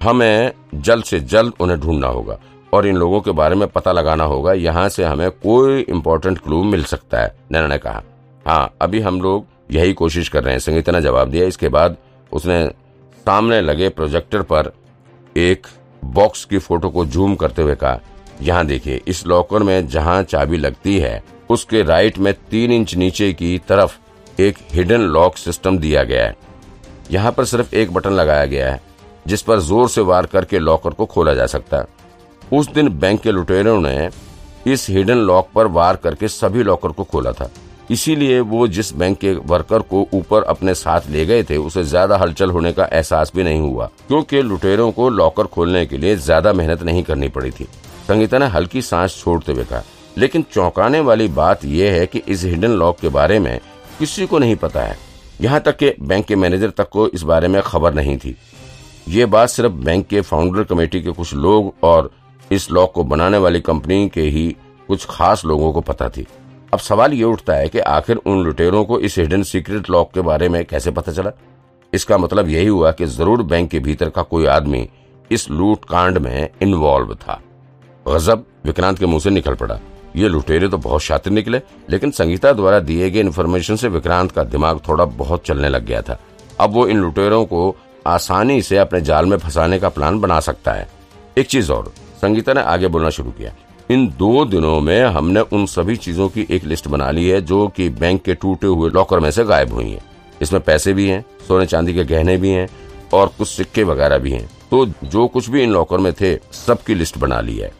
हमें जल्द से जल्द उन्हें ढूंढना होगा और इन लोगों के बारे में पता लगाना होगा, यहाँ से हमें कोई इम्पोर्टेंट क्लू मिल सकता है, नैना ने कहा। हाँ अभी हम लोग यही कोशिश कर रहे हैं। संगीता ने जवाब दिया। इसके बाद उसने सामने लगे प्रोजेक्टर पर एक बॉक्स की फ़ोटो को जूम करते हुए कहा, यहाँ देखिए, इस लॉकर में जहाँ चाबी लगती है, उसके राइट में तीन इंच नीचे की तरफ़ एक हिडन लॉक सिस्टम दिया गया है। यहाँ पर सिर्फ़ एक बटन लगाया गया है। जिस पर ज़ोर से वार करके लॉकर को खोला जा सकता। उस दिन बैंक के लुटेरों ने इस हिडन लॉक पर वार करके सभी लॉकर को खोला था। इसीलिए वो जिस बैंक के वर्कर को ऊपर अपने साथ ले गए थे, उसे ज़्यादा हलचल होने का एहसास भी नहीं हुआ, क्योंकि लुटेरों को लॉकर खोलने के लिए ज़्यादा मेहनत नहीं करनी पड़ी थी। संगीता ने हल्की सांस छोड़ते हुए कहा, लेकिन चौंकाने वाली बात यह है कि इस हिडन लॉक के बारे में किसी को नहीं पता है। यहाँ तक के बैंक के मैनेजर तक को इस बारे में खबर नहीं थी। ये बात सिर्फ़ बैंक के फाउंडर कमेटी के कुछ लोग और इस लॉक को बनाने वाली कंपनी के ही कुछ खास लोगों को पता थी। अब सवाल ये उठता है कि आखिर उन लुटेरों को इस हिडन सीक्रेट लॉक के बारे में कैसे पता चला? इसका मतलब यही हुआ कि ज़रूर बैंक के भीतर का कोई आदमी इस लूट कांड में इन्वॉल्व था। गजब, विक्रांत के मुँह से निकल पड़ा। ये लुटेरे तो बहुत शातिर निकले, लेकिन संगीता द्वारा दिए गए इन्फॉर्मेशन से विक्रांत का दिमाग थोड़ा बहुत चलने लग गया था। अब वो इन लुटेरों को आसानी से अपने जाल में फंसाने का प्लान बना सकता है। एक चीज़ और संगीता ने आगे बोलना शुरू किया। इन दो दिनों में हमने उन सभी चीज़ों की एक लिस्ट बना ली है जो कि बैंक के टूटे हुए लॉकर में से गायब हुई हैं। इसमें पैसे भी हैं, सोने चांदी के गहने भी हैं और कुछ सिक्के वगैरह भी हैं। तो जो कुछ भी इन लॉकर में थे सबकी लिस्ट बना ली है।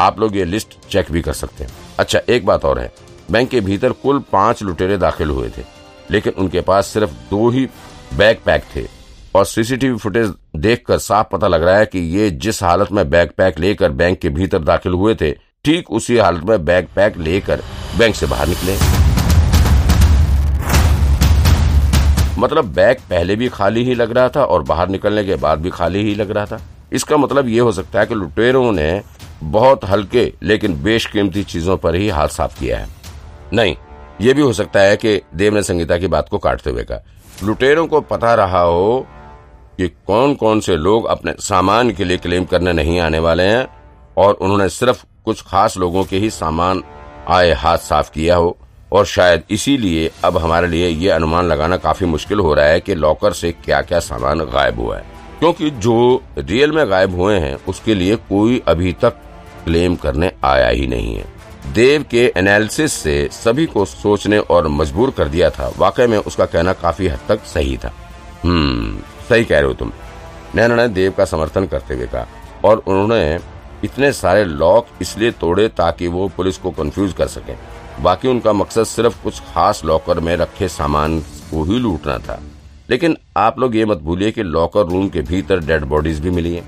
आप लोग ये लिस्ट चेक भी कर सकते हैं। अच्छा एक बात और है। बैंक के भीतर कुल पाँच लुटेरे दाखिल हुए थे लेकिन उनके पास सिर्फ़ दो ही बैग पैक थे। और सीसीटीवी फुटेज देखकर साफ़ पता लग रहा है कि ये जिस हालत में बैग पैक लेकर बैंक के भीतर दाखिल हुए थे, ठीक उसी हालत में बैग पैक लेकर बैंक से बाहर निकले। मतलब बैग पहले भी खाली ही लग रहा था और बाहर निकलने के बाद भी खाली ही लग रहा था। इसका मतलब ये हो सकता है कि लुटेरों ने बहुत हल्के लेकिन बेशकीमती चीज़ों पर ही हाथ साफ़ किया है। नहीं, ये भी हो सकता है कि देव ने संगीता की बात को काटते हुए कहा। लुटेरों को पता रहा हो कि कौन कौन से लोग अपने सामान के लिए क्लेम करने नहीं आने वाले हैं और उन्होंने सिर्फ़ कुछ खास लोगों के ही सामान आए हाथ साफ़ किया हो। और शायद इसीलिए अब हमारे लिए ये अनुमान लगाना काफ़ी मुश्किल हो रहा है कि लॉकर से क्या क्या सामान गायब हुआ है। क्योंकि जो रियल में गायब हुए हैं, उसके लिए कोई अभी तक क्लेम करने आया ही नहीं है। देव के एनालिसिस से सभी को सोचने और मजबूर कर दिया था। वाकई में उसका कहना काफ़ी हद तक सही था। हम्म। सही कह रहे हो तुम। नैना ने देव का समर्थन करते हुए कहा, और उन्होंने इतने सारे लॉक इसलिए तोड़े ताकि वो पुलिस को कंफ्यूज कर सके। बाकी उनका मकसद सिर्फ़ कुछ खास लॉकर में रखे सामान को ही लूटना था। लेकिन आप लोग ये मत भूलिए कि लॉकर रूम के भीतर डेड बॉडीज भी मिली हैं।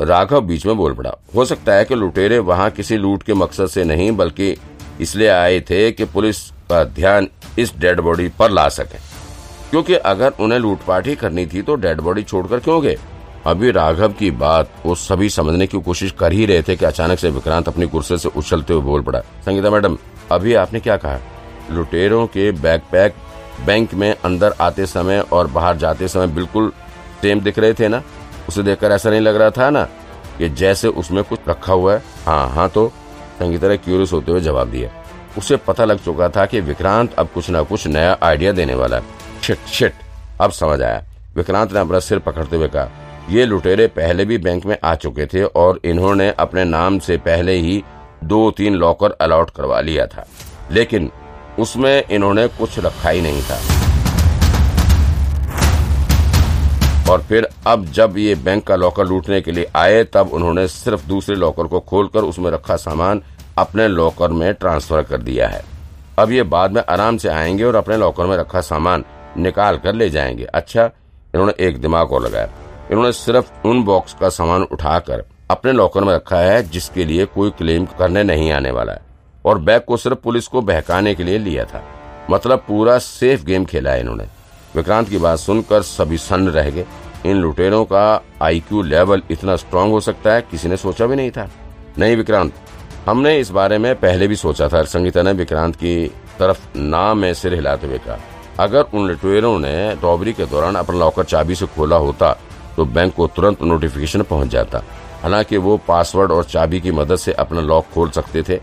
राघव बीच में बोल पड़ा, हो सकता है कि लुटेरे वहाँ किसी लूट के मकसद से नहीं, बल्कि इसलिए आए थे कि पुलिस का ध्यान इस डेड बॉडी पर ला सके। क्योंकि अगर उन्हें लूटपाट ही करनी थी तो डेड बॉडी छोड़कर क्यों गए? अभी राघव की बात वो सभी समझने की कोशिश कर ही रहे थे कि अचानक से विक्रांत अपनी कुर्सी से उछलते हुए बोल पड़ा, संगीता मैडम, अभी आपने क्या कहा? लुटेरों के बैकपैक बैंक में अंदर आते समय और बाहर जाते समय बिल्कुल सेम दिख रहे थे ना? उसे देखकर ऐसा नहीं लग रहा था ना कि जैसे उसमें कुछ रखा हुआ है? हाँ हाँ तो? संगीता ने क्यूरियस होते हुए जवाब दिया। उसे पता लग चुका था कि विक्रांत अब कुछ न कुछ नया आइडिया देने वाला है। शिट शिट अब समझ आया। विक्रांत ने अपना सिर पकड़ते हुए कहा, ये लुटेरे पहले भी बैंक में आ चुके थे और इन्होंने अपने नाम से पहले ही दो तीन लॉकर अलॉट करवा लिया था। लेकिन उसमें इन्होंने कुछ रखा ही नहीं था। और फिर अब जब ये बैंक का लॉकर लूटने के लिए आए, तब उन्होंने सिर्फ़ दूसरे लॉकर को खोलकर उसमें रखा सामान अपने लॉकर में ट्रांसफ़र कर दिया है। अब ये बाद में आराम से आएँगे और अपने लॉकर में रखा सामान निकाल कर ले जाएँगे। अच्छा इन्होंने एक दिमाग और लगाया। इन्होंने सिर्फ़ उन बॉक्स का सामान उठाकर अपने लॉकर में रखा है, जिसके लिए कोई क्लेम करने नहीं आने वाला है। और बैग को सिर्फ़ पुलिस को बहकाने के लिए लिया था। मतलब पूरा सेफ़ गेम खेला है इन्होंने। विक्रांत की बात सुनकर सभी सन्न रह गए। इन लुटेरों का आईक्यू लेवल इतना स्ट्रांग हो सकता है, किसी ने सोचा भी नहीं था। नहीं, विक्रांत, हमने इस बारे में पहले भी सोचा था। संगीता ने विक्रांत की तरफ़ ना में सिर हिलाते हुए कहा। अगर उन लुटेरों ने रॉबरी के दौरान अपना लॉकर चाबी से खोला होता तो बैंक को तुरंत नोटिफिकेशन पहुँच जाता। हालाँकि वो पासवर्ड और चाबी की मदद से अपना लॉक खोल सकते थे,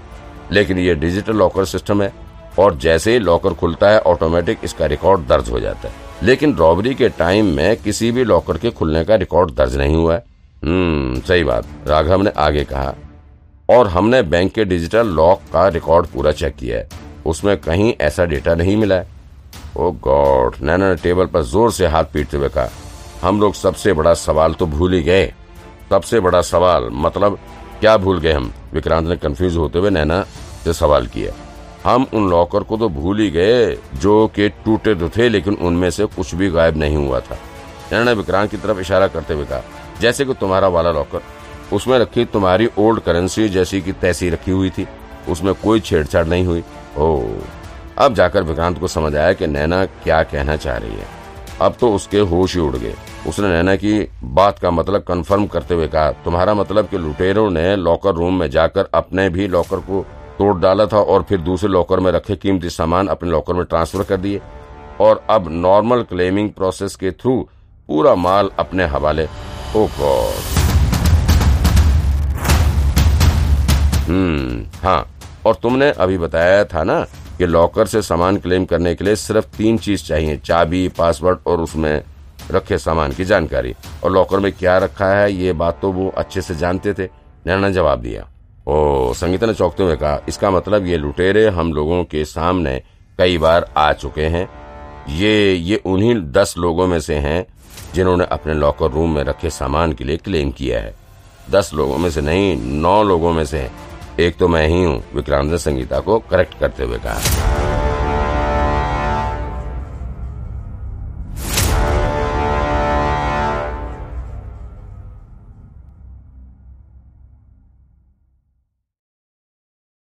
लेकिन ये डिजिटल लॉकर सिस्टम है और जैसे ही लॉकर खुलता है ऑटोमेटिक इसका रिकॉर्ड दर्ज हो जाता है। लेकिन रॉबरी के टाइम में किसी भी लॉकर के खुलने का रिकॉर्ड दर्ज नहीं हुआ है। हम्म सही बात। राघव ने आगे कहा, और हमने बैंक के डिजिटल लॉक का रिकॉर्ड पूरा चेक किया है। उसमें कहीं ऐसा डेटा नहीं मिला है। ओ गॉड नैना ने टेबल पर ज़ोर से हाथ पीटते हुए कहा, हम लोग सबसे बड़ा सवाल तो भूल ही गए। सबसे बड़ा सवाल मतलब क्या भूल गए हम? विक्रांत ने कंफ्यूज होते हुए नैना से सवाल किया, हम उन लॉकर को तो भूल ही गए, जो कि टूटे तो थे, लेकिन उनमें से कुछ भी गायब नहीं हुआ था। नैना ने विक्रांत की तरफ़ इशारा करते हुए कहा, जैसे कि तुम्हारा वाला लॉकर उसमें रखी तुम्हारी ओल्ड करेंसी जैसी की तैसी रखी हुई थी, उसमें कोई छेड़छाड़ नहीं हुई। ओ अब जाकर विक्रांत को समझ आया कि नैना क्या कहना चाह रही है। अब तो उसके होश ही उड़ गए। उसने नैना की बात का मतलब कंफर्म करते हुए कहा, तुम्हारा मतलब कि लुटेरों ने लॉकर रूम में जाकर अपने भी लॉकर को तोड़ डाला था और फिर दूसरे लॉकर में रखे कीमती सामान अपने लॉकर में ट्रांसफ़र कर दिए। और अब नॉर्मल क्लेमिंग प्रोसेस के थ्रू पूरा माल अपने हवाले ओ गॉड. हम्म हाँ और तुमने अभी बताया था ना कि लॉकर से सामान क्लेम करने के लिए सिर्फ़ तीन चीज़ चाहिए, चाबी, पासवर्ड और उसमें रखे सामान की जानकारी। और लॉकर में क्या रखा है, ये बात तो वो अच्छे से जानते थे। नैना ने जवाब दिया, ओ संगीता ने चौंकते हुए कहा, इसका मतलब ये लुटेरे हम लोगों के सामने कई बार आ चुके हैं। ये ये उन्हीं दस लोगों में से हैं जिन्होंने अपने लॉकर रूम में रखे सामान के लिए क्लेम किया है। दस लोगों में से नहीं, नौ लोगों में से एक तो मैं ही हूँ विक्रांत ने संगीता को करेक्ट करते हुए कहा।